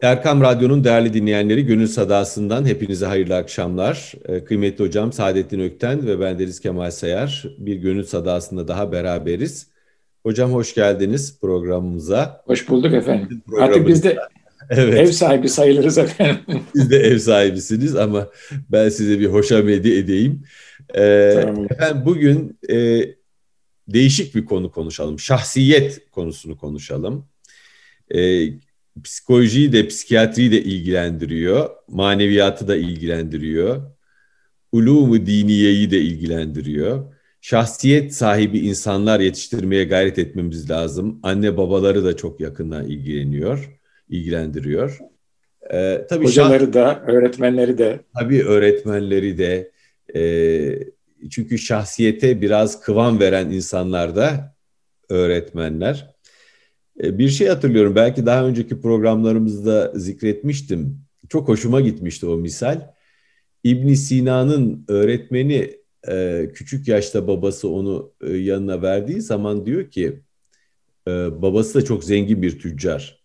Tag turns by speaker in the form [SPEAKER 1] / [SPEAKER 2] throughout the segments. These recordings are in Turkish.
[SPEAKER 1] Erkam Radyo'nun değerli dinleyenleri Gönül Sadası'ndan hepinize hayırlı akşamlar. Ee, kıymetli hocam Saadettin Ökten ve ben Deniz Kemal Sayar bir Gönül Sadası'nda daha beraberiz. Hocam hoş geldiniz programımıza.
[SPEAKER 2] Hoş bulduk efendim. Artık biz de evet. ev sahibi sayılırız efendim.
[SPEAKER 1] Siz de ev sahibisiniz ama ben size bir hoşamedi edeyim. Ee, tamam. Efendim bugün e, değişik bir konu konuşalım. Şahsiyet konusunu konuşalım. Ee, psikolojiyi de psikiyatriyi de ilgilendiriyor. Maneviyatı da ilgilendiriyor. Ulumu diniyeyi de ilgilendiriyor. Şahsiyet sahibi insanlar yetiştirmeye gayret etmemiz lazım. Anne babaları da çok yakından ilgileniyor, ilgilendiriyor.
[SPEAKER 2] Ee, tabii Hocaları şah... da, öğretmenleri de.
[SPEAKER 1] Tabii öğretmenleri de. E, çünkü şahsiyete biraz kıvam veren insanlar da öğretmenler. E, bir şey hatırlıyorum belki daha önceki programlarımızda zikretmiştim. Çok hoşuma gitmişti o misal. İbn Sina'nın öğretmeni e, küçük yaşta babası onu e, yanına verdiği zaman diyor ki babası da çok zengin bir tüccar.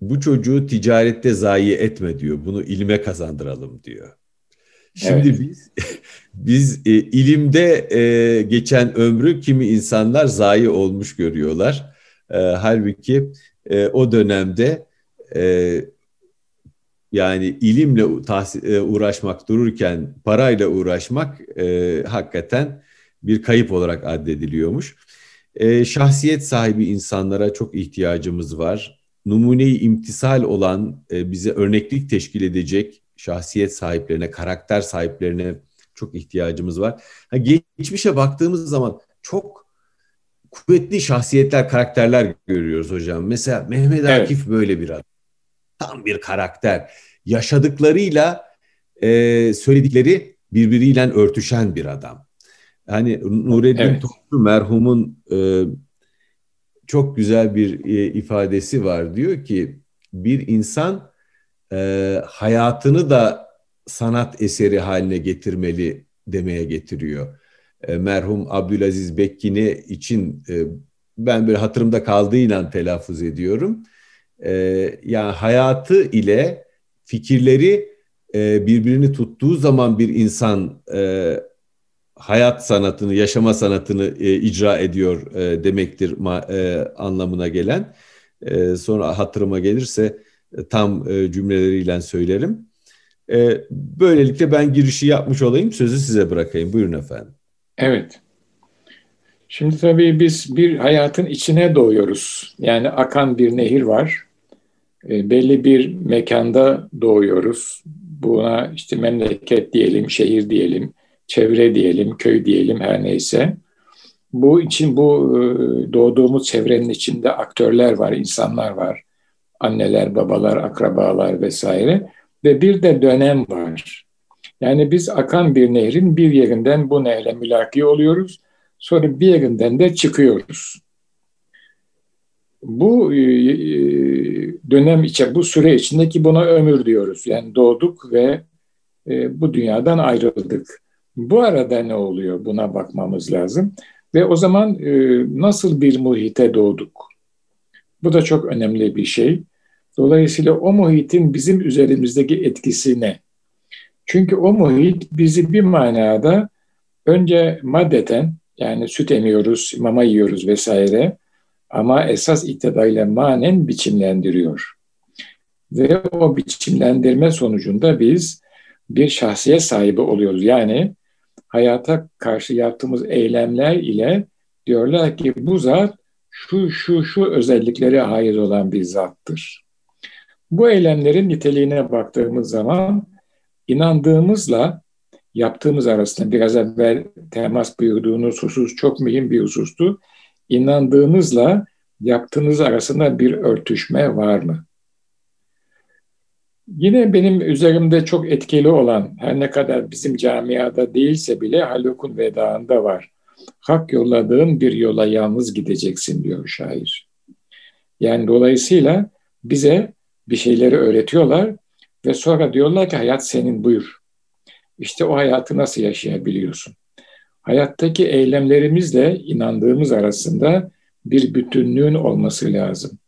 [SPEAKER 1] Bu çocuğu ticarette zayi etme diyor. Bunu ilme kazandıralım diyor. Şimdi evet. biz biz ilimde geçen ömrü kimi insanlar zayi olmuş görüyorlar. E, halbuki e, o dönemde e, yani ilimle e, uğraşmak dururken parayla uğraşmak e, hakikaten bir kayıp olarak addediliyormuş. E, şahsiyet sahibi insanlara çok ihtiyacımız var. Numuneyi imtisal olan, e, bize örneklik teşkil edecek şahsiyet sahiplerine, karakter sahiplerine çok ihtiyacımız var. Ha, geçmişe baktığımız zaman çok kuvvetli şahsiyetler, karakterler görüyoruz hocam. Mesela Mehmet Akif evet. böyle bir adam. Tam bir karakter. Yaşadıklarıyla e, söyledikleri birbiriyle örtüşen bir adam. Hani Nureddin evet. Toplu merhumun e, çok güzel bir e, ifadesi var. Diyor ki bir insan e, hayatını da sanat eseri haline getirmeli demeye getiriyor. E, merhum Abdülaziz Bekkini için e, ben böyle hatırımda kaldığıyla telaffuz ediyorum. E, yani hayatı ile fikirleri birbirini tuttuğu zaman bir insan hayat sanatını, yaşama sanatını icra ediyor demektir anlamına gelen. Sonra hatırıma gelirse tam cümleleriyle söylerim. Böylelikle ben girişi yapmış olayım, sözü size bırakayım. Buyurun efendim.
[SPEAKER 2] Evet. Şimdi tabii biz bir hayatın içine doğuyoruz. Yani akan bir nehir var. E, belli bir mekanda doğuyoruz. Buna işte memleket diyelim, şehir diyelim, çevre diyelim, köy diyelim her neyse. Bu için bu e, doğduğumuz çevrenin içinde aktörler var, insanlar var. Anneler, babalar, akrabalar vesaire. Ve bir de dönem var. Yani biz akan bir nehrin bir yerinden bu nehle mülaki oluyoruz. Sonra bir yerinden de çıkıyoruz. Bu e, e, dönem içe, bu süre içindeki buna ömür diyoruz. Yani doğduk ve e, bu dünyadan ayrıldık. Bu arada ne oluyor? Buna bakmamız lazım. Ve o zaman nasıl bir muhite doğduk? Bu da çok önemli bir şey. Dolayısıyla o muhitin bizim üzerimizdeki etkisi ne? Çünkü o muhit bizi bir manada önce maddeten yani süt emiyoruz, mama yiyoruz vesaire ama esas itibariyle manen biçimlendiriyor. Ve o biçimlendirme sonucunda biz bir şahsiyet sahibi oluyoruz. Yani hayata karşı yaptığımız eylemler ile diyorlar ki bu zat şu şu şu özelliklere ait olan bir zattır. Bu eylemlerin niteliğine baktığımız zaman inandığımızla yaptığımız arasında biraz evvel temas buyurduğunuz husus çok mühim bir husustu. İnandığınızla yaptığınız arasında bir örtüşme var mı? Yine benim üzerimde çok etkili olan, her ne kadar bizim camiada değilse bile Haluk'un vedağında var. Hak yolladığın bir yola yalnız gideceksin diyor şair. Yani dolayısıyla bize bir şeyleri öğretiyorlar ve sonra diyorlar ki hayat senin buyur. İşte o hayatı nasıl yaşayabiliyorsun? Hayattaki eylemlerimizle inandığımız arasında bir bütünlüğün olması lazım.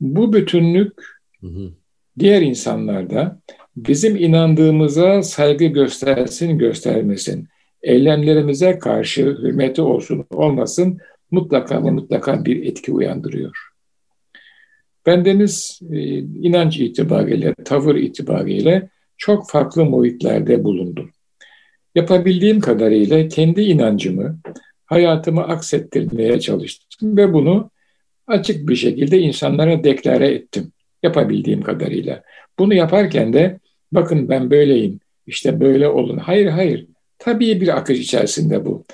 [SPEAKER 2] Bu bütünlük hı hı. diğer insanlar da bizim inandığımıza saygı göstersin, göstermesin. Eylemlerimize karşı hürmeti olsun, olmasın mutlaka ve mutlaka bir etki uyandırıyor. Bendeniz e, inanç itibariyle, tavır itibariyle çok farklı muhitlerde bulundum. Yapabildiğim kadarıyla kendi inancımı, hayatımı aksettirmeye çalıştım ve bunu açık bir şekilde insanlara deklare ettim. Yapabildiğim kadarıyla. Bunu yaparken de bakın ben böyleyim, işte böyle olun. Hayır hayır, tabii bir akış içerisinde bu.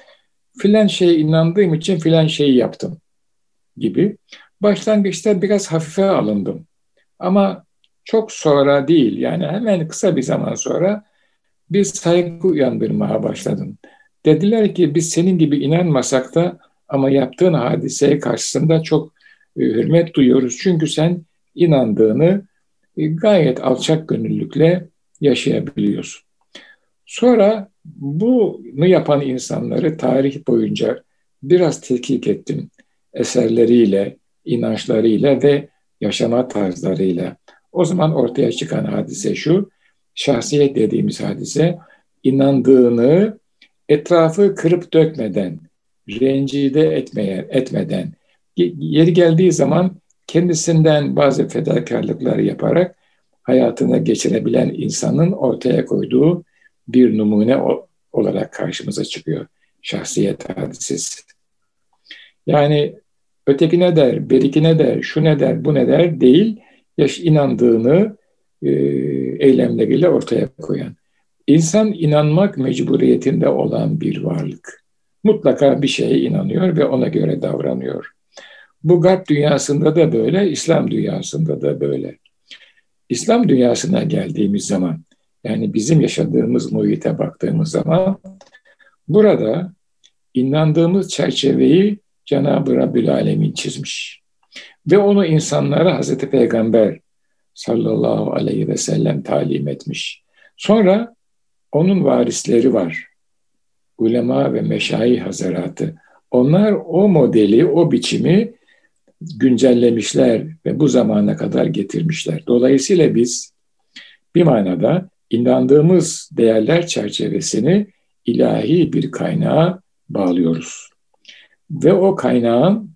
[SPEAKER 2] Filan şeye inandığım için filan şeyi yaptım gibi. Başlangıçta biraz hafife alındım. Ama çok sonra değil yani hemen kısa bir zaman sonra bir saygı uyandırmaya başladım. Dediler ki biz senin gibi inanmasak da ama yaptığın hadiseye karşısında çok e, hürmet duyuyoruz. Çünkü sen inandığını e, gayet alçak gönüllükle yaşayabiliyorsun. Sonra bunu yapan insanları tarih boyunca biraz tetkik ettim. Eserleriyle, inançlarıyla ve yaşama tarzlarıyla. O zaman ortaya çıkan hadise şu, şahsiyet dediğimiz hadise inandığını etrafı kırıp dökmeden, rencide etmeye, etmeden, yeri geldiği zaman kendisinden bazı fedakarlıklar yaparak hayatına geçirebilen insanın ortaya koyduğu bir numune olarak karşımıza çıkıyor şahsiyet hadisesi. Yani öteki ne der, beriki ne der, şu ne der, bu ne der değil, yaş inandığını e, eylemleriyle ortaya koyan. İnsan inanmak mecburiyetinde olan bir varlık. Mutlaka bir şeye inanıyor ve ona göre davranıyor. Bu garp dünyasında da böyle, İslam dünyasında da böyle. İslam dünyasına geldiğimiz zaman, yani bizim yaşadığımız muhite baktığımız zaman, burada inandığımız çerçeveyi Cenab-ı Rabbül Alemin çizmiş. Ve onu insanlara Hazreti Peygamber sallallahu aleyhi ve sellem talim etmiş. Sonra onun varisleri var. Ulema ve meşayi hazaratı. Onlar o modeli, o biçimi güncellemişler ve bu zamana kadar getirmişler. Dolayısıyla biz bir manada inandığımız değerler çerçevesini ilahi bir kaynağa bağlıyoruz. Ve o kaynağın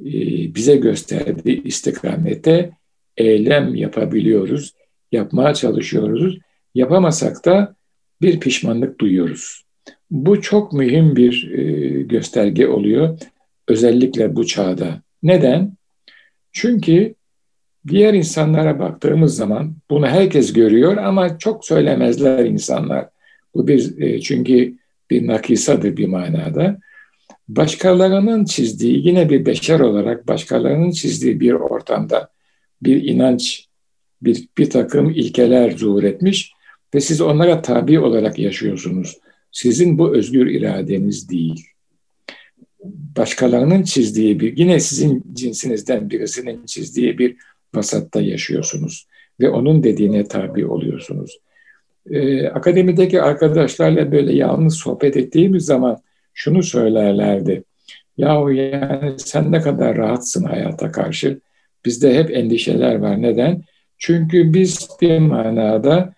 [SPEAKER 2] e, bize gösterdiği istikamete eylem yapabiliyoruz, yapmaya çalışıyoruz. Yapamasak da bir pişmanlık duyuyoruz. Bu çok mühim bir e, gösterge oluyor özellikle bu çağda. Neden? Çünkü diğer insanlara baktığımız zaman bunu herkes görüyor ama çok söylemezler insanlar. Bu bir e, çünkü bir nakisadır bir manada. Başkalarının çizdiği yine bir beşer olarak başkalarının çizdiği bir ortamda bir inanç, bir, bir takım ilkeler zuhur etmiş ve siz onlara tabi olarak yaşıyorsunuz. Sizin bu özgür iradeniz değil. Başkalarının çizdiği bir, yine sizin cinsinizden birisinin çizdiği bir vasatta yaşıyorsunuz ve onun dediğine tabi oluyorsunuz. Ee, akademideki arkadaşlarla böyle yalnız sohbet ettiğimiz zaman şunu söylerlerdi. Yahu yani sen ne kadar rahatsın hayata karşı. Bizde hep endişeler var. Neden? Çünkü biz bir manada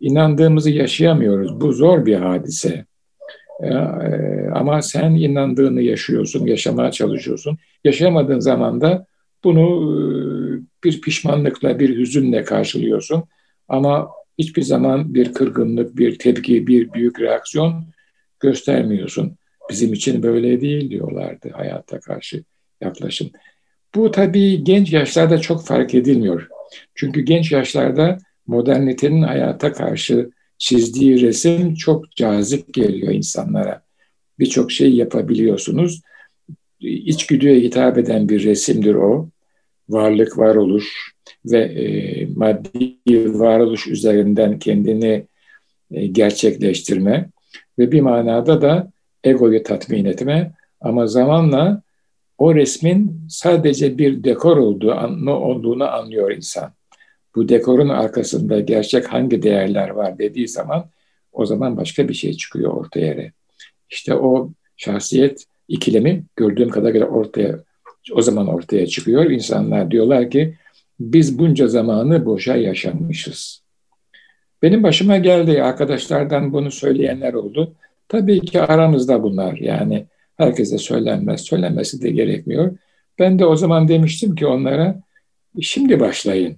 [SPEAKER 2] inandığımızı yaşayamıyoruz. Bu zor bir hadise. Ee, ama sen inandığını yaşıyorsun, yaşamaya çalışıyorsun. Yaşayamadığın zaman da bunu e, bir pişmanlıkla, bir hüzünle karşılıyorsun. Ama hiçbir zaman bir kırgınlık, bir tepki, bir büyük reaksiyon göstermiyorsun. Bizim için böyle değil diyorlardı hayata karşı yaklaşım. Bu tabii genç yaşlarda çok fark edilmiyor. Çünkü genç yaşlarda modernitenin hayata karşı çizdiği resim çok cazip geliyor insanlara. Birçok şey yapabiliyorsunuz. İçgüdüye hitap eden bir resimdir o. Varlık, varoluş ve e, maddi varoluş üzerinden kendini e, gerçekleştirme ve bir manada da egoyu tatmin etme ama zamanla o resmin sadece bir dekor olduğu, olduğunu anlıyor insan. Bu dekorun arkasında gerçek hangi değerler var dediği zaman o zaman başka bir şey çıkıyor ortaya. İşte o şahsiyet ikilemi gördüğüm kadarıyla ortaya o zaman ortaya çıkıyor. İnsanlar diyorlar ki Biz bunca zamanı boşa yaşamışız. Benim başıma geldi arkadaşlardan bunu söyleyenler oldu. Tabii ki aramızda bunlar yani herkese söylenmez, söylenmesi de gerekmiyor. Ben de o zaman demiştim ki onlara şimdi başlayın.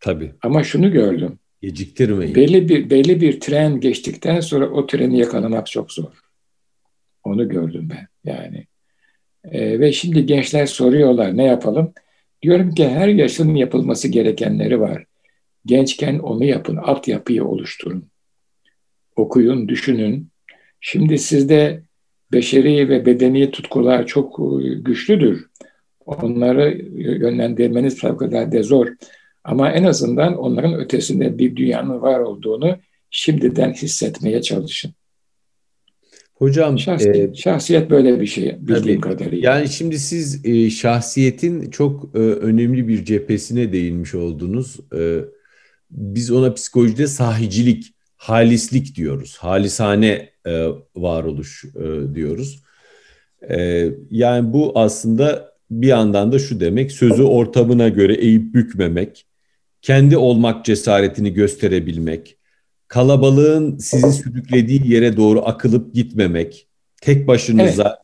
[SPEAKER 1] Tabii.
[SPEAKER 2] Ama şunu gördüm.
[SPEAKER 1] Geciktirmeyin.
[SPEAKER 2] Belli bir belli bir tren geçtikten sonra o treni yakalamak çok zor. Onu gördüm ben yani. Ee, ve şimdi gençler soruyorlar ne yapalım? Diyorum ki her yaşın yapılması gerekenleri var. Gençken onu yapın, altyapıyı oluşturun. Okuyun, düşünün. Şimdi sizde beşeri ve bedeni tutkular çok e, güçlüdür. Onları yönlendirmeniz fevkalade zor. Ama en azından onların ötesinde bir dünyanın var olduğunu şimdiden hissetmeye çalışın.
[SPEAKER 1] Hocam
[SPEAKER 2] şahsiyet, e, şahsiyet böyle bir şey bildiğim tabii, kadarıyla.
[SPEAKER 1] Yani şimdi siz e, şahsiyetin çok e, önemli bir cephesine değinmiş oldunuz. E, biz ona psikolojide sahicilik, halislik diyoruz. Halisane e, varoluş e, diyoruz. E, yani bu aslında bir yandan da şu demek sözü ortamına göre eğip bükmemek, kendi olmak cesaretini gösterebilmek, kalabalığın sizi sürüklediği yere doğru akılıp gitmemek, tek başınıza evet.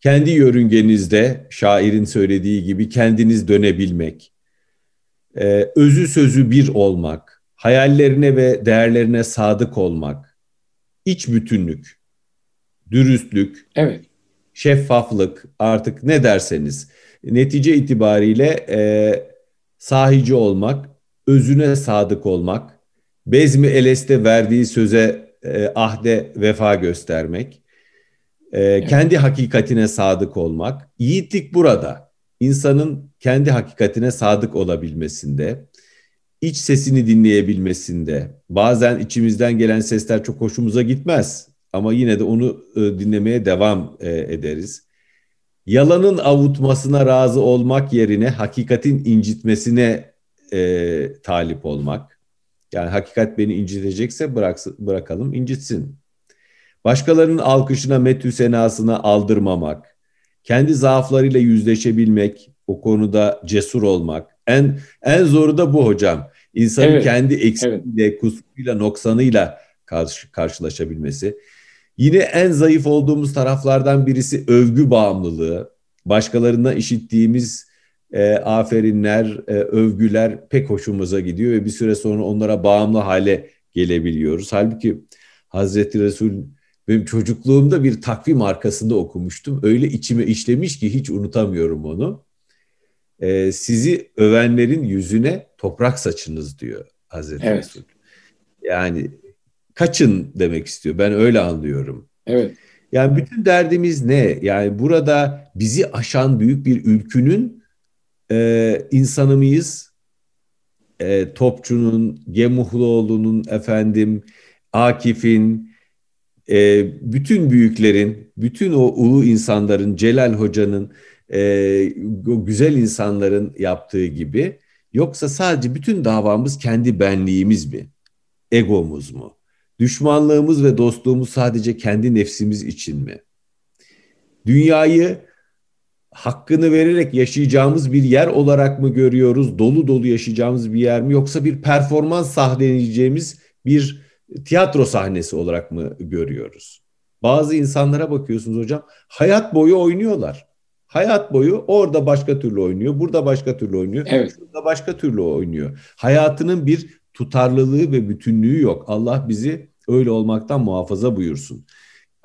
[SPEAKER 1] kendi yörüngenizde şairin söylediği gibi kendiniz dönebilmek, e, özü sözü bir olmak, hayallerine ve değerlerine sadık olmak, iç bütünlük, dürüstlük,
[SPEAKER 2] evet.
[SPEAKER 1] şeffaflık artık ne derseniz netice itibariyle e, sahici olmak, özüne sadık olmak, Bezmi Eles'te verdiği söze e, ahde vefa göstermek, e, kendi hakikatine sadık olmak, yiğitlik burada. İnsanın kendi hakikatine sadık olabilmesinde, iç sesini dinleyebilmesinde, bazen içimizden gelen sesler çok hoşumuza gitmez ama yine de onu e, dinlemeye devam e, ederiz. Yalanın avutmasına razı olmak yerine hakikatin incitmesine e, talip olmak. Yani hakikat beni incitecekse bıraksın, bırakalım incitsin. Başkalarının alkışına, metü senasına aldırmamak. Kendi zaaflarıyla yüzleşebilmek, o konuda cesur olmak. En en zoru da bu hocam. İnsanın evet, kendi eksiğiyle, evet. kusuruyla, noksanıyla karşı, karşılaşabilmesi. Yine en zayıf olduğumuz taraflardan birisi övgü bağımlılığı. Başkalarından işittiğimiz e, aferinler, e, övgüler pek hoşumuza gidiyor ve bir süre sonra onlara bağımlı hale gelebiliyoruz. Halbuki Hazreti Resul benim çocukluğumda bir takvim arkasında okumuştum. Öyle içime işlemiş ki hiç unutamıyorum onu. E, sizi övenlerin yüzüne toprak saçınız diyor Hazreti evet. Resul. Yani kaçın demek istiyor. Ben öyle anlıyorum.
[SPEAKER 2] Evet.
[SPEAKER 1] Yani bütün derdimiz ne? Yani burada bizi aşan büyük bir ülkünün e, insanı mıyız? E, Topçu'nun, Gemuhluoğlu'nun, efendim, Akif'in, e, bütün büyüklerin, bütün o ulu insanların, Celal Hoca'nın, e, güzel insanların yaptığı gibi yoksa sadece bütün davamız kendi benliğimiz mi? Egomuz mu? Düşmanlığımız ve dostluğumuz sadece kendi nefsimiz için mi? Dünyayı hakkını vererek yaşayacağımız bir yer olarak mı görüyoruz? Dolu dolu yaşayacağımız bir yer mi? Yoksa bir performans sahneleyeceğimiz bir tiyatro sahnesi olarak mı görüyoruz? Bazı insanlara bakıyorsunuz hocam hayat boyu oynuyorlar. Hayat boyu orada başka türlü oynuyor, burada başka türlü oynuyor,
[SPEAKER 2] evet.
[SPEAKER 1] burada başka türlü oynuyor. Hayatının bir tutarlılığı ve bütünlüğü yok. Allah bizi öyle olmaktan muhafaza buyursun.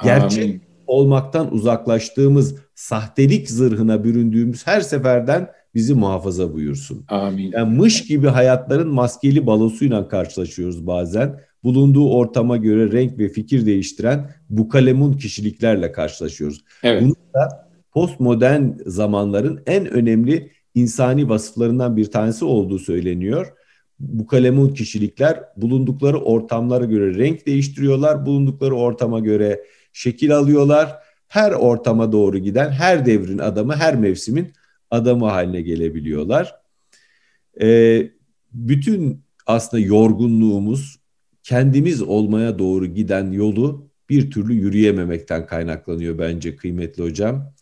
[SPEAKER 1] Gerçek Amin. olmaktan uzaklaştığımız, sahtelik zırhına büründüğümüz her seferden bizi muhafaza buyursun.
[SPEAKER 2] Amin.
[SPEAKER 1] Yani mış gibi hayatların maskeli balosuyla karşılaşıyoruz bazen. Bulunduğu ortama göre renk ve fikir değiştiren bu kalemun kişiliklerle karşılaşıyoruz.
[SPEAKER 2] Evet.
[SPEAKER 1] Bunu da postmodern zamanların en önemli insani vasıflarından bir tanesi olduğu söyleniyor bu kalemun kişilikler bulundukları ortamlara göre renk değiştiriyorlar, bulundukları ortama göre şekil alıyorlar. Her ortama doğru giden, her devrin adamı, her mevsimin adamı haline gelebiliyorlar. Ee, bütün aslında yorgunluğumuz kendimiz olmaya doğru giden yolu bir türlü yürüyememekten kaynaklanıyor bence kıymetli hocam.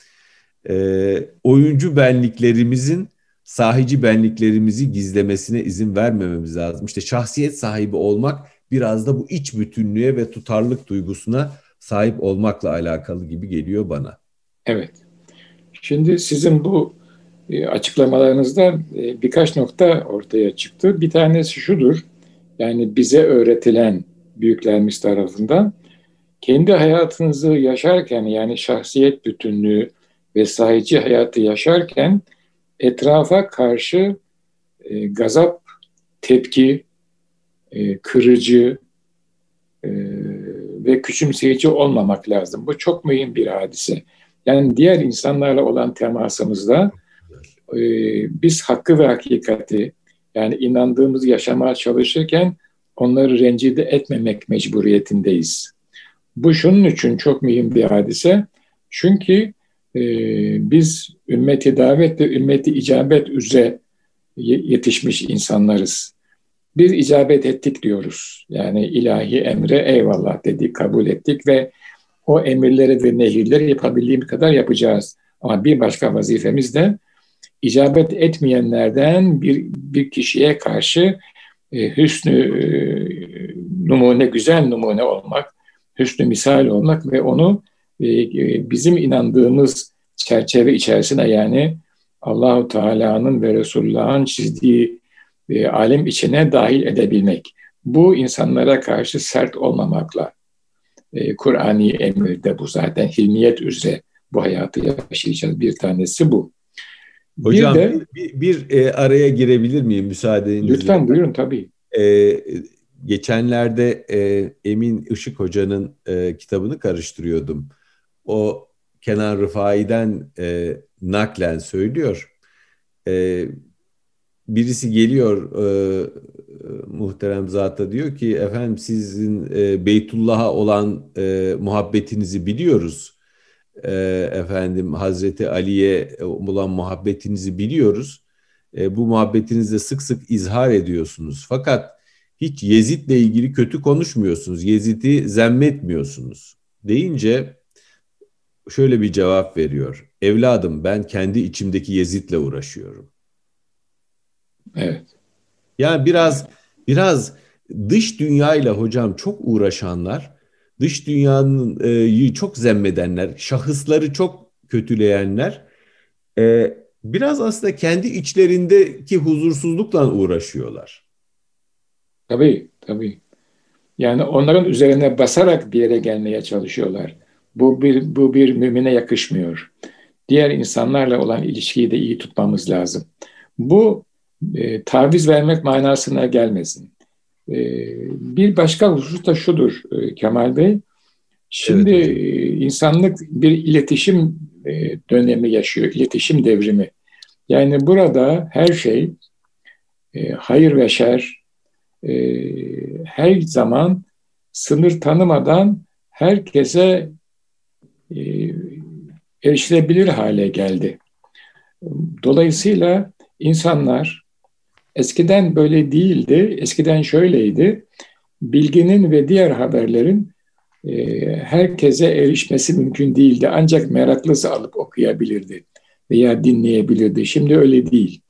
[SPEAKER 1] Ee, oyuncu benliklerimizin sahici benliklerimizi gizlemesine izin vermememiz lazım. İşte şahsiyet sahibi olmak biraz da bu iç bütünlüğe ve tutarlılık duygusuna sahip olmakla alakalı gibi geliyor bana.
[SPEAKER 2] Evet. Şimdi sizin bu e, açıklamalarınızda e, birkaç nokta ortaya çıktı. Bir tanesi şudur. Yani bize öğretilen büyüklerimiz tarafından kendi hayatınızı yaşarken yani şahsiyet bütünlüğü ve sahici hayatı yaşarken etrafa karşı e, gazap, tepki, e, kırıcı e, ve küçümseyici olmamak lazım. Bu çok mühim bir hadise. Yani diğer insanlarla olan temasımızda e, biz hakkı ve hakikati yani inandığımız yaşamaya çalışırken onları rencide etmemek mecburiyetindeyiz. Bu şunun için çok mühim bir hadise. Çünkü e, biz ümmeti davet ve ümmeti icabet üzere yetişmiş insanlarız. Biz icabet ettik diyoruz. Yani ilahi emre eyvallah dedik, kabul ettik ve o emirleri ve nehirleri yapabildiğimiz kadar yapacağız. Ama bir başka vazifemiz de icabet etmeyenlerden bir, bir kişiye karşı e, hüsnü e, numune, güzel numune olmak, hüsnü misal olmak ve onu bizim inandığımız çerçeve içerisine yani Allahu Teala'nın ve Resulullah'ın çizdiği e, alem içine dahil edebilmek. Bu insanlara karşı sert olmamakla e, Kur'ani emirde bu zaten hilmiyet üzere bu hayatı yaşayacağız. Bir tanesi bu.
[SPEAKER 1] Hocam bir, de, bir, bir e, araya girebilir miyim müsaadenizle?
[SPEAKER 2] Lütfen buyurun tabii.
[SPEAKER 1] E, geçenlerde e, Emin Işık Hoca'nın e, kitabını karıştırıyordum. O Kenan Rıfai'den e, naklen söylüyor. E, birisi geliyor e, muhterem zata diyor ki efendim sizin e, Beytullah'a olan e, muhabbetinizi biliyoruz. E, efendim Hazreti Ali'ye olan muhabbetinizi biliyoruz. E, bu muhabbetinizde sık sık izhar ediyorsunuz. Fakat hiç Yezid'le ilgili kötü konuşmuyorsunuz. Yezid'i zemmetmiyorsunuz. Deyince şöyle bir cevap veriyor. Evladım ben kendi içimdeki Yezid'le uğraşıyorum.
[SPEAKER 2] Evet.
[SPEAKER 1] Yani biraz biraz dış dünyayla hocam çok uğraşanlar, dış dünyanın e, çok zemmedenler, şahısları çok kötüleyenler e, biraz aslında kendi içlerindeki huzursuzlukla uğraşıyorlar.
[SPEAKER 2] Tabii, tabii. Yani onların üzerine basarak bir yere gelmeye çalışıyorlar. Bu bir, bu bir mümine yakışmıyor. Diğer insanlarla olan ilişkiyi de iyi tutmamız lazım. Bu e, taviz vermek manasına gelmesin. E, bir başka husus da şudur e, Kemal Bey. Şimdi evet. e, insanlık bir iletişim e, dönemi yaşıyor, iletişim devrimi. Yani burada her şey e, hayır ve şer e, her zaman sınır tanımadan herkese erişilebilir hale geldi. Dolayısıyla insanlar Eskiden böyle değildi. Eskiden şöyleydi. Bilginin ve diğer haberlerin e, herkese erişmesi mümkün değildi. Ancak meraklısı alıp okuyabilirdi veya dinleyebilirdi. Şimdi öyle değil.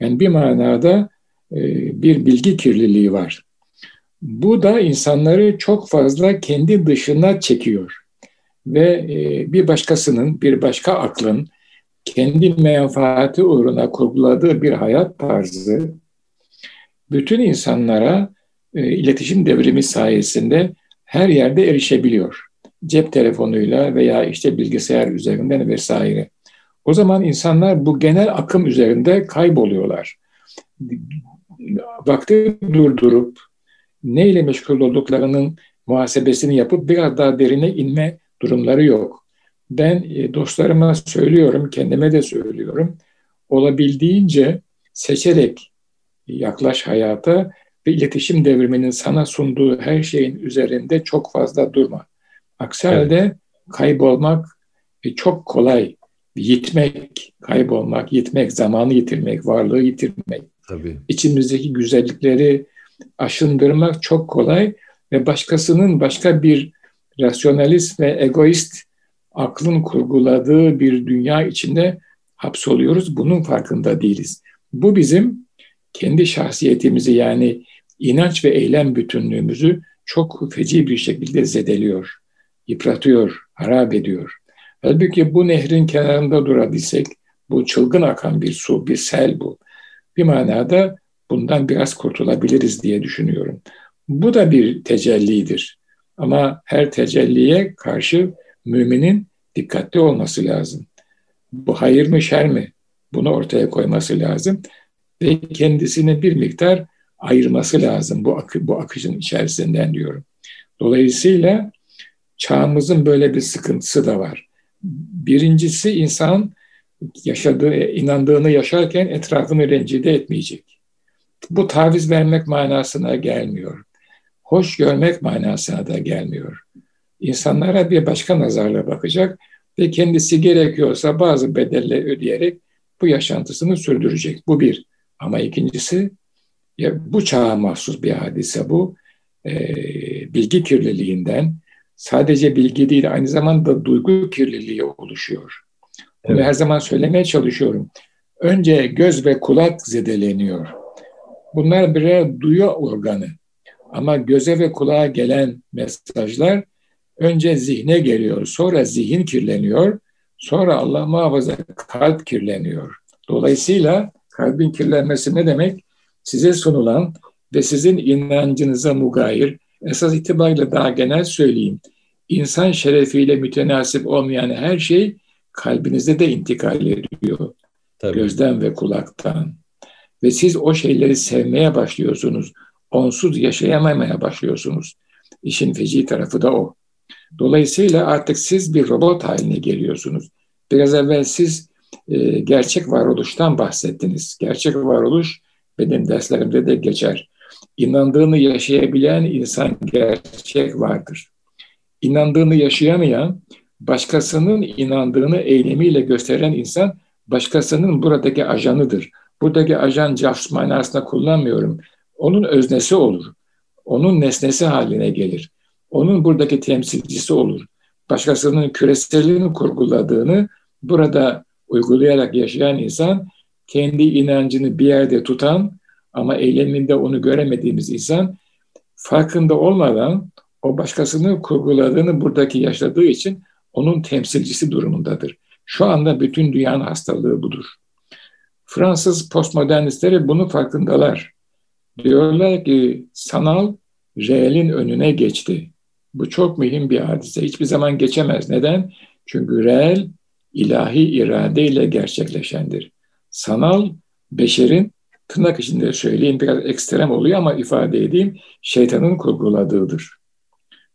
[SPEAKER 2] Yani bir manada e, bir bilgi kirliliği var. Bu da insanları çok fazla kendi dışına çekiyor. Ve e, bir başkasının, bir başka aklın kendi menfaati uğruna kurguladığı bir hayat tarzı bütün insanlara e, iletişim devrimi sayesinde her yerde erişebiliyor. Cep telefonuyla veya işte bilgisayar üzerinden vesaire. O zaman insanlar bu genel akım üzerinde kayboluyorlar. Vakti durdurup neyle meşgul olduklarının muhasebesini yapıp biraz daha derine inme durumları yok. Ben e, dostlarıma söylüyorum, kendime de söylüyorum. Olabildiğince seçerek yaklaş hayata ve iletişim devriminin sana sunduğu her şeyin üzerinde çok fazla durma. Aksi evet. halde kaybolmak çok kolay. Yitmek, kaybolmak, yitmek, zamanı yitirmek, varlığı yitirmek. Tabii. İçimizdeki güzellikleri aşındırmak çok kolay ve başkasının başka bir rasyonalist ve egoist aklın kurguladığı bir dünya içinde hapsoluyoruz. Bunun farkında değiliz. Bu bizim kendi şahsiyetimizi yani inanç ve eylem bütünlüğümüzü çok feci bir şekilde zedeliyor, yıpratıyor, harap ediyor. Halbuki bu nehrin kenarında durabilsek, bu çılgın akan bir su, bir sel bu. Bir manada bundan biraz kurtulabiliriz diye düşünüyorum. Bu da bir tecellidir. Ama her tecelliye karşı müminin dikkatli olması lazım. Bu hayır mı şer mi? Bunu ortaya koyması lazım ve kendisini bir miktar ayırması lazım bu, akı, bu akışın içerisinden diyorum. Dolayısıyla çağımızın böyle bir sıkıntısı da var. Birincisi insan yaşadığı, inandığını yaşarken etrafını rencide etmeyecek. Bu taviz vermek manasına gelmiyor. Hoş görmek manasına da gelmiyor. İnsanlara bir başka nazarla bakacak ve kendisi gerekiyorsa bazı bedeller ödeyerek bu yaşantısını sürdürecek. Bu bir. Ama ikincisi ya bu çağa mahsus bir hadise bu. E, bilgi kirliliğinden sadece bilgi değil aynı zamanda duygu kirliliği oluşuyor. Bunu evet. her zaman söylemeye çalışıyorum. Önce göz ve kulak zedeleniyor. Bunlar birer duyu organı. Ama göze ve kulağa gelen mesajlar önce zihne geliyor, sonra zihin kirleniyor, sonra Allah muhafaza kalp kirleniyor. Dolayısıyla kalbin kirlenmesi ne demek? Size sunulan ve sizin inancınıza mugayir, esas itibariyle daha genel söyleyeyim, insan şerefiyle mütenasip olmayan her şey kalbinize de intikal ediyor. Tabii. Gözden ve kulaktan. Ve siz o şeyleri sevmeye başlıyorsunuz. Onsuz yaşayamamaya başlıyorsunuz. İşin feci tarafı da o. Dolayısıyla artık siz bir robot haline geliyorsunuz. Biraz evvel siz e, gerçek varoluştan bahsettiniz. Gerçek varoluş benim derslerimde de geçer. İnandığını yaşayabilen insan gerçek vardır. İnandığını yaşayamayan, başkasının inandığını eylemiyle gösteren insan başkasının buradaki ajanıdır. Buradaki ajan casus manasında kullanmıyorum. Onun öznesi olur. Onun nesnesi haline gelir. Onun buradaki temsilcisi olur. Başkasının küreselini kurguladığını burada uygulayarak yaşayan insan kendi inancını bir yerde tutan ama eyleminde onu göremediğimiz insan farkında olmadan o başkasını kurguladığını buradaki yaşadığı için onun temsilcisi durumundadır. Şu anda bütün dünyanın hastalığı budur. Fransız postmodernistleri bunu farkındalar. Diyorlar ki sanal reelin önüne geçti. Bu çok mühim bir hadise. Hiçbir zaman geçemez. Neden? Çünkü reel ilahi iradeyle gerçekleşendir. Sanal beşerin tırnak içinde söyleyeyim biraz ekstrem oluyor ama ifade edeyim şeytanın kurguladığıdır.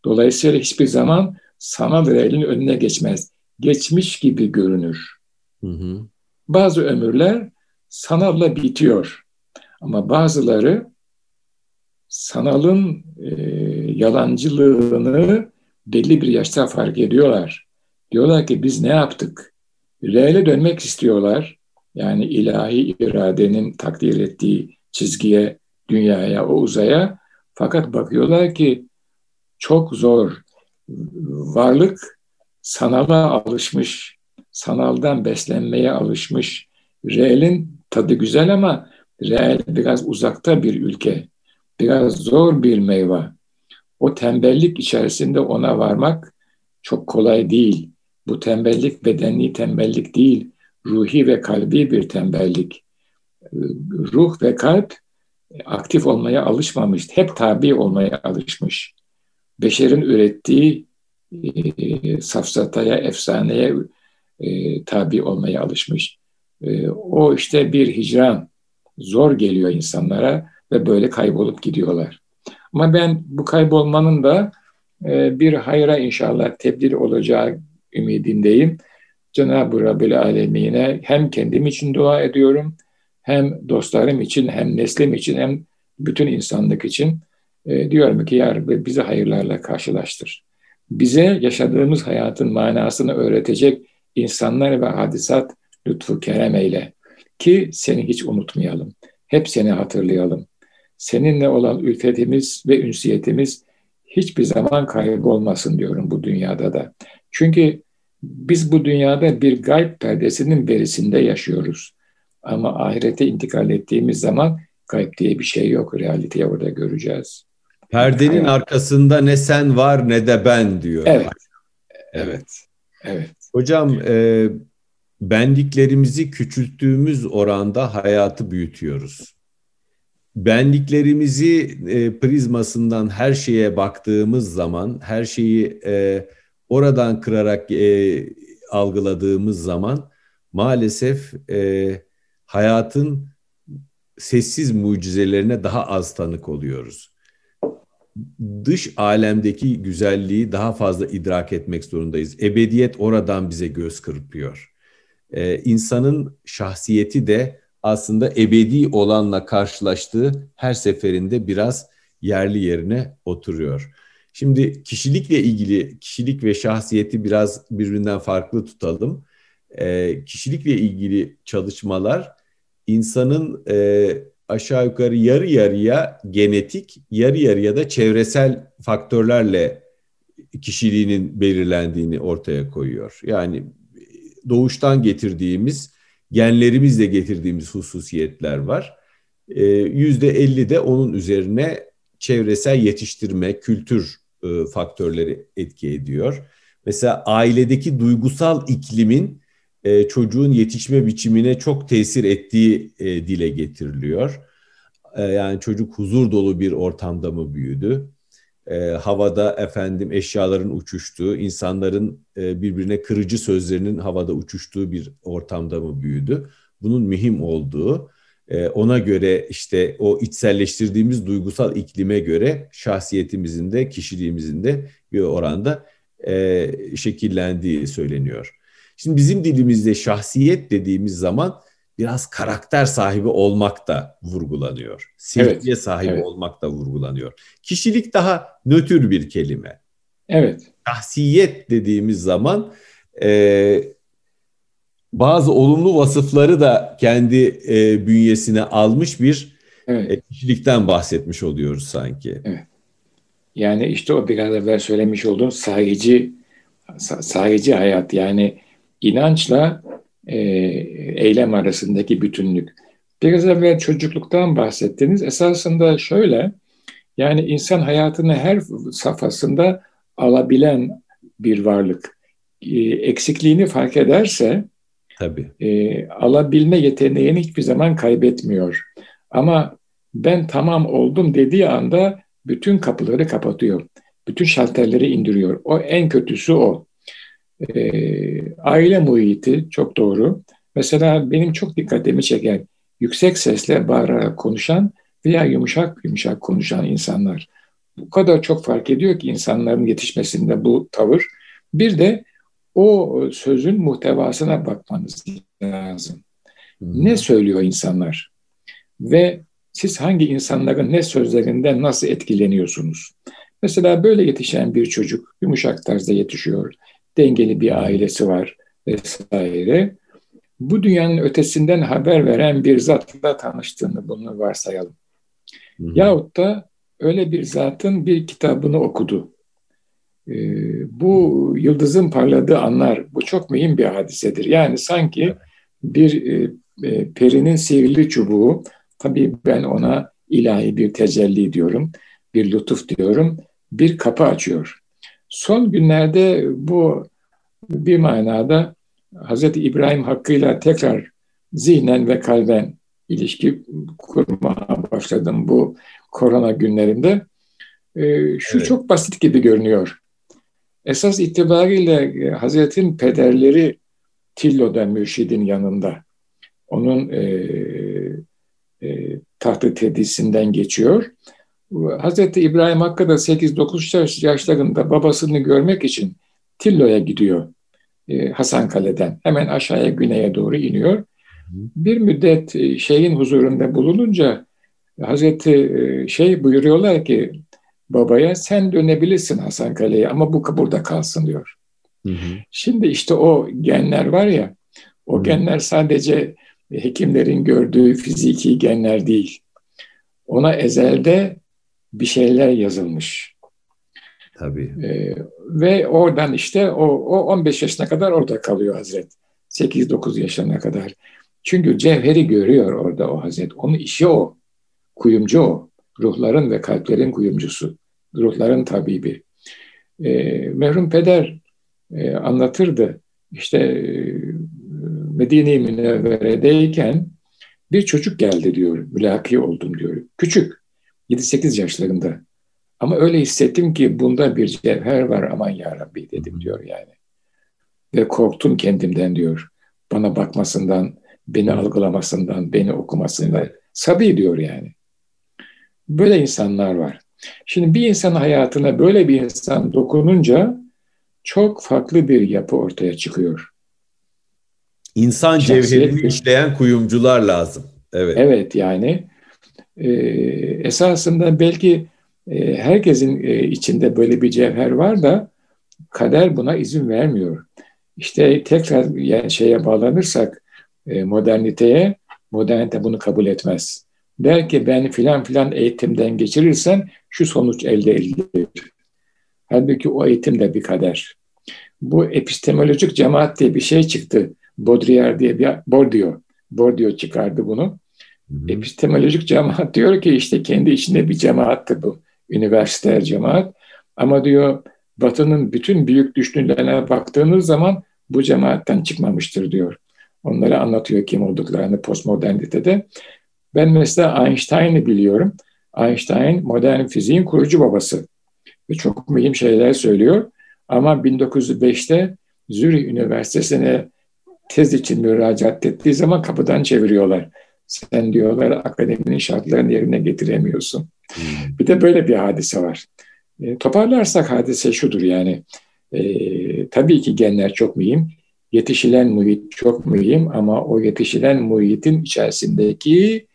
[SPEAKER 2] Dolayısıyla hiçbir zaman sanal reelin önüne geçmez. Geçmiş gibi görünür. Hı hı. Bazı ömürler sanalla bitiyor. Ama bazıları sanalın e, yalancılığını belli bir yaşta fark ediyorlar. Diyorlar ki biz ne yaptık? Reale dönmek istiyorlar. Yani ilahi iradenin takdir ettiği çizgiye, dünyaya, o uzaya. Fakat bakıyorlar ki çok zor. Varlık sanala alışmış, sanaldan beslenmeye alışmış. Real'in tadı güzel ama real biraz uzakta bir ülke. Biraz zor bir meyve. O tembellik içerisinde ona varmak çok kolay değil. Bu tembellik bedeni tembellik değil, ruhi ve kalbi bir tembellik. Ruh ve kalp aktif olmaya alışmamış, hep tabi olmaya alışmış. Beşerin ürettiği e, safsataya, efsaneye e, tabi olmaya alışmış. E, o işte bir hicran, zor geliyor insanlara ve böyle kaybolup gidiyorlar. Ama ben bu kaybolmanın da e, bir hayra inşallah tebdil olacağı ümidindeyim. Cenab-ı Rabbil Alemine hem kendim için dua ediyorum, hem dostlarım için, hem neslim için, hem bütün insanlık için e, diyorum ki Ya Rabbi bizi hayırlarla karşılaştır. Bize yaşadığımız hayatın manasını öğretecek insanlar ve hadisat lütfu kerem eyle. Ki seni hiç unutmayalım. Hep seni hatırlayalım. Seninle olan ülfetimiz ve ünsiyetimiz hiçbir zaman kaybolmasın diyorum bu dünyada da. Çünkü biz bu dünyada bir gayb perdesinin berisinde yaşıyoruz. Ama ahirete intikal ettiğimiz zaman kayıp diye bir şey yok. Realiteyi orada göreceğiz.
[SPEAKER 1] Perdenin Hayat. arkasında ne sen var ne de ben diyor.
[SPEAKER 2] Evet. Evet. Evet.
[SPEAKER 1] Hocam e, benliklerimizi küçülttüğümüz oranda hayatı büyütüyoruz. Benliklerimizi e, prizmasından her şeye baktığımız zaman, her şeyi e, oradan kırarak e, algıladığımız zaman maalesef e, hayatın sessiz mucizelerine daha az tanık oluyoruz. Dış alemdeki güzelliği daha fazla idrak etmek zorundayız. Ebediyet oradan bize göz kırpıyor. Ee, insanın şahsiyeti de aslında ebedi olanla karşılaştığı her seferinde biraz yerli yerine oturuyor. Şimdi kişilikle ilgili kişilik ve şahsiyeti biraz birbirinden farklı tutalım. Ee, kişilikle ilgili çalışmalar insanın e, aşağı yukarı yarı yarıya genetik, yarı yarıya da çevresel faktörlerle kişiliğinin belirlendiğini ortaya koyuyor. Yani doğuştan getirdiğimiz, genlerimizle getirdiğimiz hususiyetler var. Yüzde elli de onun üzerine çevresel yetiştirme, kültür e, faktörleri etki ediyor. Mesela ailedeki duygusal iklimin e, çocuğun yetişme biçimine çok tesir ettiği e, dile getiriliyor. Yani çocuk huzur dolu bir ortamda mı büyüdü? E, havada efendim eşyaların uçuştuğu, insanların e, birbirine kırıcı sözlerinin havada uçuştuğu bir ortamda mı büyüdü? Bunun mühim olduğu, e, ona göre işte o içselleştirdiğimiz duygusal iklime göre şahsiyetimizin de kişiliğimizin de bir oranda e, şekillendiği söyleniyor. Şimdi bizim dilimizde şahsiyet dediğimiz zaman biraz karakter sahibi olmak da vurgulanıyor. Sevgiye evet, sahibi evet. olmak da vurgulanıyor. Kişilik daha nötr bir kelime.
[SPEAKER 2] Evet.
[SPEAKER 1] Şahsiyet dediğimiz zaman e, bazı olumlu vasıfları da kendi e, bünyesine almış bir evet. e, kişilikten bahsetmiş oluyoruz sanki.
[SPEAKER 2] Evet. Yani işte o biraz evvel söylemiş olduğum sahici sahici hayat yani inançla e, eylem arasındaki bütünlük. Biraz evvel çocukluktan bahsettiniz. Esasında şöyle, yani insan hayatını her safhasında alabilen bir varlık. E, eksikliğini fark ederse
[SPEAKER 1] Tabii.
[SPEAKER 2] E, alabilme yeteneğini hiçbir zaman kaybetmiyor. Ama ben tamam oldum dediği anda bütün kapıları kapatıyor. Bütün şalterleri indiriyor. O en kötüsü o. E, aile muhiti çok doğru. Mesela benim çok dikkatimi çeken yüksek sesle bağırarak konuşan veya yumuşak yumuşak konuşan insanlar. Bu kadar çok fark ediyor ki insanların yetişmesinde bu tavır. Bir de o sözün muhtevasına bakmanız lazım. Hmm. Ne söylüyor insanlar? Ve siz hangi insanların ne sözlerinden nasıl etkileniyorsunuz? Mesela böyle yetişen bir çocuk yumuşak tarzda yetişiyor dengeli bir ailesi var vesaire. Bu dünyanın ötesinden haber veren bir zatla tanıştığını bunu varsayalım. Hı hı. Yahut da öyle bir zatın bir kitabını okudu. Ee, bu yıldızın parladığı anlar, bu çok mühim bir hadisedir. Yani sanki bir e, e, perinin sihirli çubuğu, tabii ben ona ilahi bir tecelli diyorum, bir lütuf diyorum, bir kapı açıyor. Son günlerde bu bir manada Hz. İbrahim hakkıyla tekrar zihnen ve kalben ilişki kurmaya başladım bu korona günlerinde. Ee, şu evet. çok basit gibi görünüyor. Esas itibariyle e, Hazret'in pederleri Tillo'da mürşidin yanında. Onun e, e, tahtı tedisinden geçiyor. Hazreti İbrahim Hakkı da 8-9 yaşlarında babasını görmek için Tillo'ya gidiyor. E, Hasan Kale'den. Hemen aşağıya güneye doğru iniyor. Bir müddet e, şeyin huzurunda bulununca Hazreti e, şey buyuruyorlar ki babaya sen dönebilirsin Hasan Kale'ye ama bu burada kalsın diyor. Hı hı. Şimdi işte o genler var ya o hı. genler sadece hekimlerin gördüğü fiziki genler değil. Ona ezelde bir şeyler yazılmış.
[SPEAKER 1] Tabii.
[SPEAKER 2] Ee, ve oradan işte o, o 15 yaşına kadar orada kalıyor Hazret. 8-9 yaşına kadar. Çünkü cevheri görüyor orada o Hazret. Onun işi o. Kuyumcu o. Ruhların ve kalplerin kuyumcusu. Ruhların tabibi. E, merhum peder e, anlatırdı. İşte e, Medine-i Münevvere'deyken bir çocuk geldi diyor. Mülaki oldum diyor. Küçük. 7-8 yaşlarında. Ama öyle hissettim ki bunda bir cevher var aman ya Rabbi dedim diyor yani. Ve korktum kendimden diyor. Bana bakmasından, beni algılamasından, beni okumasından. Sabi diyor yani. Böyle insanlar var. Şimdi bir insan hayatına böyle bir insan dokununca çok farklı bir yapı ortaya çıkıyor.
[SPEAKER 1] İnsan Şahsiyet cevherini işleyen kuyumcular lazım. Evet.
[SPEAKER 2] Evet yani e, esasında belki e, herkesin e, içinde böyle bir cevher var da kader buna izin vermiyor. İşte tekrar yani şeye bağlanırsak e, moderniteye, modernite bunu kabul etmez. Der ki ben filan filan eğitimden geçirirsen şu sonuç elde edilir. Halbuki o eğitim de bir kader. Bu epistemolojik cemaat diye bir şey çıktı. Baudrillard diye bir Bourdieu, Bourdieu çıkardı bunu. Epistemolojik cemaat diyor ki işte kendi içinde bir cemaattır bu. Üniversite cemaat. Ama diyor Batı'nın bütün büyük düşünürlerine baktığınız zaman bu cemaatten çıkmamıştır diyor. Onlara anlatıyor kim olduklarını postmodernitede. Ben mesela Einstein'ı biliyorum. Einstein modern fiziğin kurucu babası. Ve çok mühim şeyler söylüyor. Ama 1905'te Zürih Üniversitesi'ne tez için müracaat ettiği zaman kapıdan çeviriyorlar. Sen diyorlar akademinin şartlarını yerine getiremiyorsun. Hmm. Bir de böyle bir hadise var. E, toparlarsak hadise şudur yani. E, tabii ki genler çok mühim. Yetişilen muhit çok mühim ama o yetişilen muhitin içerisindeki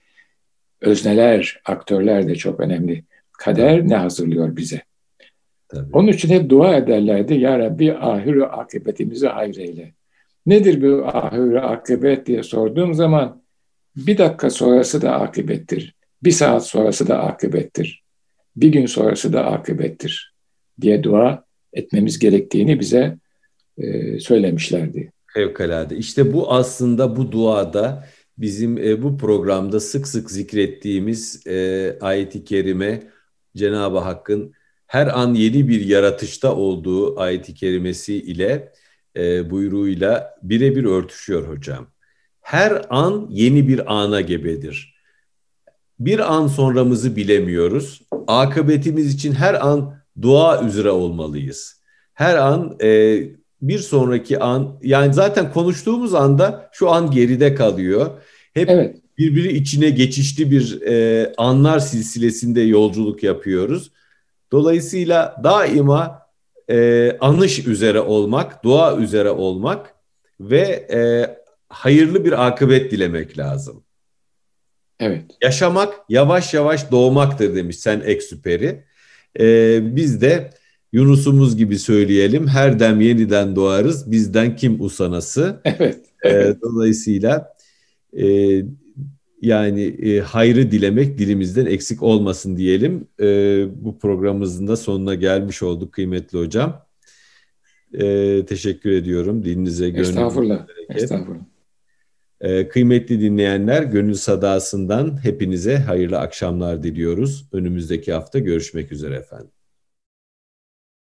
[SPEAKER 2] özneler, aktörler de çok önemli. Kader ne hazırlıyor bize? Tabii. Onun için hep dua ederlerdi. Ya Rabbi ahir akıbetimizi hayreyle. Nedir bu ahir akıbet diye sorduğum zaman bir dakika sonrası da akıbettir. Bir saat sonrası da akıbettir. Bir gün sonrası da akıbettir diye dua etmemiz gerektiğini bize e, söylemişlerdi.
[SPEAKER 1] Fevkalade. İşte bu aslında bu duada bizim e, bu programda sık sık zikrettiğimiz e, ayet-i kerime Cenab-ı Hakk'ın her an yeni bir yaratışta olduğu ayet-i kerimesi ile e, buyruğuyla birebir örtüşüyor hocam. Her an yeni bir ana gebedir. Bir an sonramızı bilemiyoruz. Akıbetimiz için her an dua üzere olmalıyız. Her an e, bir sonraki an yani zaten konuştuğumuz anda şu an geride kalıyor. Hep evet. birbiri içine geçişli bir e, anlar silsilesinde yolculuk yapıyoruz. Dolayısıyla daima e, anış üzere olmak, dua üzere olmak ve e, hayırlı bir akıbet dilemek lazım.
[SPEAKER 2] Evet.
[SPEAKER 1] Yaşamak yavaş yavaş doğmaktır demiş sen eksüperi. E, biz de Yunus'umuz gibi söyleyelim. Her dem yeniden doğarız. Bizden kim usanası?
[SPEAKER 2] Evet. evet.
[SPEAKER 1] E, dolayısıyla e, yani e, hayrı dilemek dilimizden eksik olmasın diyelim. E, bu programımızın da sonuna gelmiş olduk kıymetli hocam. E, teşekkür ediyorum. Dilinize, gönlünüze.
[SPEAKER 2] Estağfurullah. Estağfurullah.
[SPEAKER 1] E, kıymetli dinleyenler, Gönül Sadası'ndan hepinize hayırlı akşamlar diliyoruz. Önümüzdeki hafta görüşmek üzere efendim.